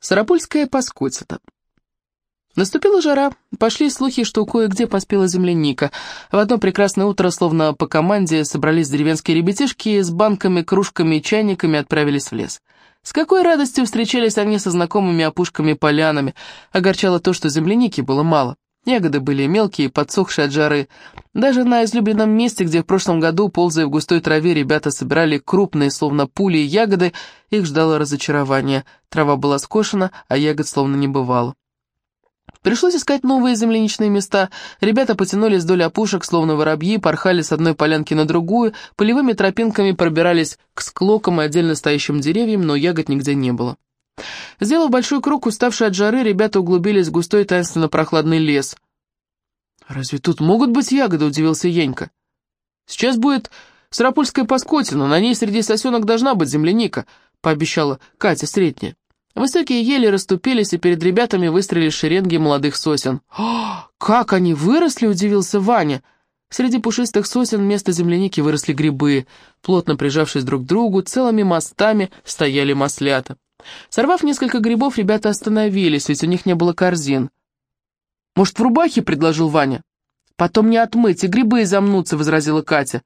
Сарапульская паскотина. Наступила жара, пошли слухи, что кое-где поспела земляника. В одно прекрасное утро, словно по команде, собрались деревенские ребятишки с банками, кружками и чайниками отправились в лес. С какой радостью встречались они со знакомыми опушками-полянами. Огорчало то, что земляники было мало. Ягоды были мелкие, подсохшие от жары. Даже на излюбленном месте, где в прошлом году, ползая в густой траве, ребята собирали крупные, словно пули, ягоды, их ждало разочарование. Трава была скошена, а ягод словно не бывало. Пришлось искать новые земляничные места. Ребята потянулись вдоль опушек, словно воробьи, порхали с одной полянки на другую, полевыми тропинками пробирались к склокам и отдельно стоящим деревьям, но ягод нигде не было. Сделав большой круг, уставшие от жары, ребята углубились в густой таинственно-прохладный лес. «Разве тут могут быть ягоды?» — удивился Енька. «Сейчас будет сарапульская паскотина, на ней среди сосенок должна быть земляника», — пообещала Катя средняя. Высокие ели расступились, и перед ребятами выстрелили шеренги молодых сосен. «О, как они выросли!» — удивился Ваня. Среди пушистых сосен вместо земляники выросли грибы. Плотно прижавшись друг к другу, целыми мостами стояли маслята. Сорвав несколько грибов, ребята остановились, ведь у них не было корзин. «Может, в рубахе?» — предложил Ваня. «Потом не отмыть, и грибы замнутся», — возразила Катя.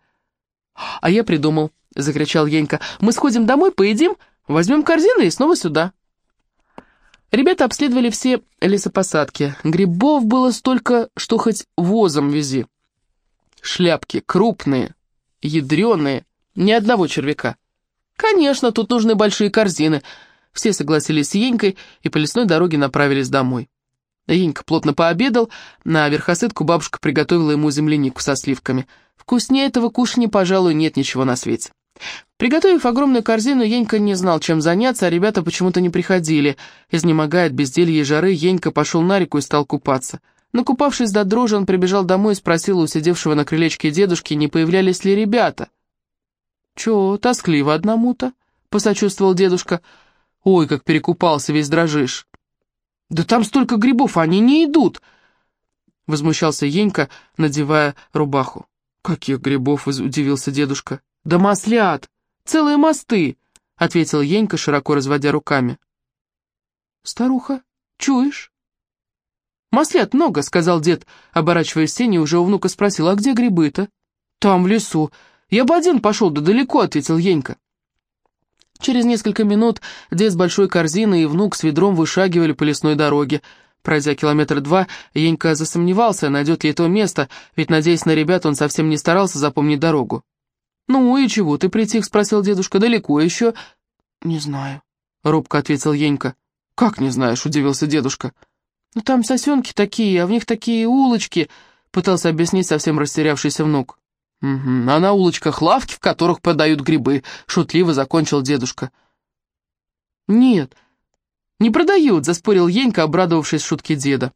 «А я придумал», — закричал Енька. «Мы сходим домой, поедим, возьмем корзины и снова сюда». Ребята обследовали все лесопосадки. Грибов было столько, что хоть возом вези. Шляпки крупные, ядреные, ни одного червяка. Конечно, тут нужны большие корзины — все согласились с Енькой и по лесной дороге направились домой. Енька плотно пообедал, на верхосыдку бабушка приготовила ему землянику со сливками. Вкуснее этого кушания, пожалуй, нет ничего на свете. Приготовив огромную корзину, Енька не знал, чем заняться, а ребята почему-то не приходили. Изнемогая от безделья и жары, Енька пошел на реку и стал купаться. Накупавшись до дрожи, он прибежал домой и спросил у сидевшего на крылечке дедушки, не появлялись ли ребята. «Чё, тоскливо одному-то?» — посочувствовал дедушка. Ой, как перекупался, весь дрожишь. Да там столько грибов, они не идут!» Возмущался Енька, надевая рубаху. «Каких грибов?» — удивился дедушка. «Да маслят! Целые мосты!» — ответил Енька, широко разводя руками. «Старуха, чуешь?» «Маслят много», — сказал дед, оборачиваясь сени, уже у внука спросил, «а где грибы-то?» «Там, в лесу. Я бы один пошел, да далеко», — ответил Енька. Через несколько минут дед с большой корзиной и внук с ведром вышагивали по лесной дороге. Пройдя километр два, Енька засомневался, найдет ли это место, ведь, надеясь на ребят, он совсем не старался запомнить дорогу. «Ну и чего ты притих?» — спросил дедушка. «Далеко еще?» «Не знаю», — робко ответил Енька. «Как не знаешь?» — удивился дедушка. «Ну там сосенки такие, а в них такие улочки», — пытался объяснить совсем растерявшийся внук. «Угу. А на улочках лавки, в которых продают грибы», — шутливо закончил дедушка. «Нет, не продают», — заспорил Енька, обрадовавшись шутке деда.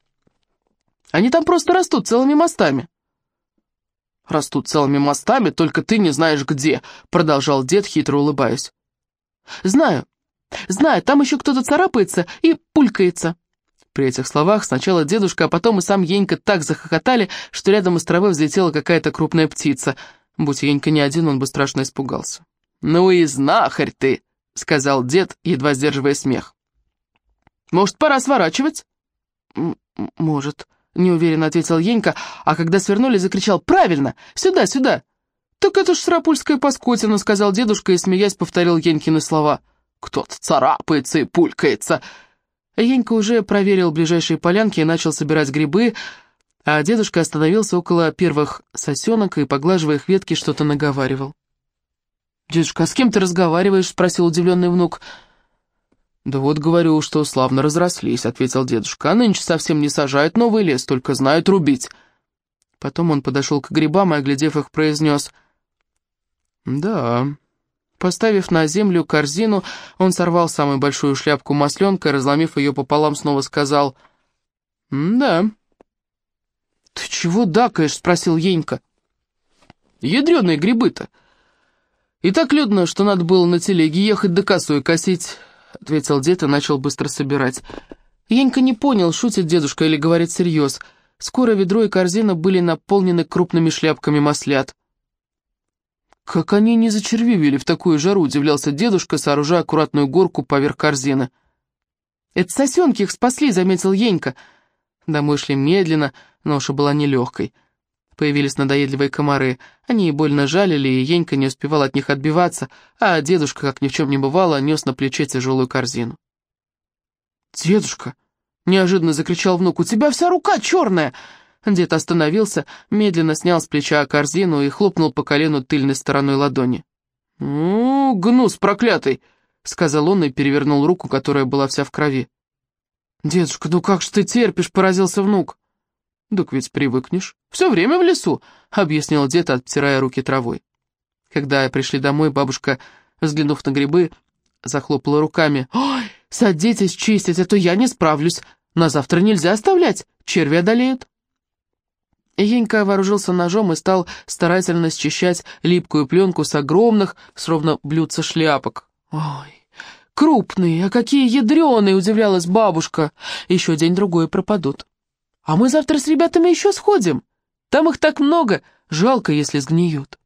«Они там просто растут целыми мостами». «Растут целыми мостами, только ты не знаешь где», — продолжал дед, хитро улыбаясь. «Знаю, знаю, там еще кто-то царапается и пулькается». При этих словах сначала дедушка, а потом и сам Енька так захохотали, что рядом из травы взлетела какая-то крупная птица. Будь Енька не один, он бы страшно испугался. «Ну и знахарь ты!» — сказал дед, едва сдерживая смех. «Может, пора сворачивать?» «Может», — неуверенно ответил Енька, а когда свернули, закричал «Правильно! Сюда, сюда!» «Так это ж срапульская паскотина», — сказал дедушка и, смеясь, повторил Енькины слова. «Кто-то царапается и пулькается», Енька уже проверил ближайшие полянки и начал собирать грибы, а дедушка остановился около первых сосенок и, поглаживая их ветки, что-то наговаривал. «Дедушка, а с кем ты разговариваешь?» — спросил удивленный внук. «Да вот говорю, что славно разрослись», — ответил дедушка. «А нынче совсем не сажают новый лес, только знают рубить». Потом он подошел к грибам и, оглядев их, произнес. «Да, Поставив на землю корзину, он сорвал самую большую шляпку масленка разломив ее пополам, снова сказал «Да». «Ты чего дакаешь?» — спросил Енька. «Ядреные грибы-то». «И так людно, что надо было на телеге ехать да косой косить», — ответил дед и начал быстро собирать. Енька не понял, шутит дедушка или говорит всерьез. Скоро ведро и корзина были наполнены крупными шляпками маслят. «Как они не зачервивели в такую жару?» — удивлялся дедушка, сооружая аккуратную горку поверх корзины. «Это сосенки их спасли», — заметил Енька. Домой шли медленно, ноша была нелегкой. Появились надоедливые комары. Они больно жалили, и Енька не успевал от них отбиваться, а дедушка, как ни в чем не бывало, нес на плече тяжелую корзину. «Дедушка!» — неожиданно закричал внук. «У тебя вся рука черная!» Дед остановился, медленно снял с плеча корзину и хлопнул по колену тыльной стороной ладони. «Ну, гнус проклятый!» — сказал он и перевернул руку, которая была вся в крови. «Дедушка, ну как же ты терпишь?» — поразился внук. «Так ведь привыкнешь. Все время в лесу», — объяснил дед, оттирая руки травой. Когда пришли домой, бабушка, взглянув на грибы, захлопала руками. «Ой, садитесь чистить, а то я не справлюсь. На завтра нельзя оставлять, черви одолеют». Енька вооружился ножом и стал старательно счищать липкую пленку с огромных, словно блюдца шляпок. «Ой, крупные, а какие ядреные!» — удивлялась бабушка. «Еще день-другой пропадут». «А мы завтра с ребятами еще сходим. Там их так много, жалко, если сгниют».